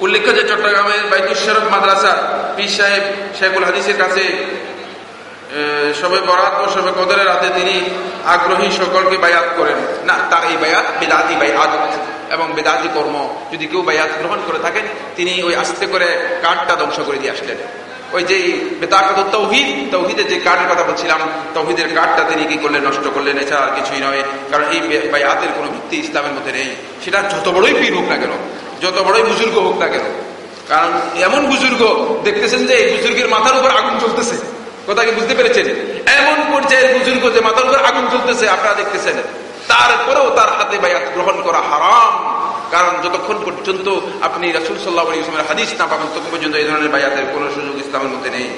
উল্লেখ্য যে চট্টগ্রামের বাইতুশ্বরক মাদ্রাসা পীর সাহেব শেখুল হাদিসের কাছে সবে বরাত ও সবে কদরের রাতে তিনি আগ্রহী সকলকে বায়াত করেন। না তার এই বায়াত বেদাতি বায়াত এবং বেদাতি কর্ম। যদি কেউ বায়াত গ্রহণ করে থাকেন, তিনি ওই আস্তে করে কাঠটা ধ্বংস করে দিয়ে আসলেন। ওই যে বেতাকাত তৌহিদ, তৌহিদের যে কাঠের কথা বলছিলাম, তৌহিদের কাঠটা তিনি কি করলেন, নষ্ট করলেন, এছাড়া আর কিছুই নয়। কারণ এই বায়াতের কোনো ভিত্তি ইসলামের মধ্যে নেই। সেটা যত বড়ই পীর হোক না কেন যত বড়ই বুজুর্গ হোক না কেন, কারণ এমন বুজুর্গ দেখতেছেন যে এই বুজুর্গের মাথার উপর আগুন চলতেছে কথা কি বুঝতে পেরেছেন? এমন পর্যায়ের বুজুর্গ যে মাথার উপর আগুন চলতেছে আপনারা দেখতেছেন। তারপরেও তার হাতে বায়াত গ্রহণ করা হারাম। কারণ যতক্ষণ পর্যন্ত আপনি রাসুল সাল্লাহ হাদিস না পাবেন, ততক্ষণ পর্যন্ত এই ধরনের বায়াতের কোন সুযোগ ইসলামের মধ্যে নেই।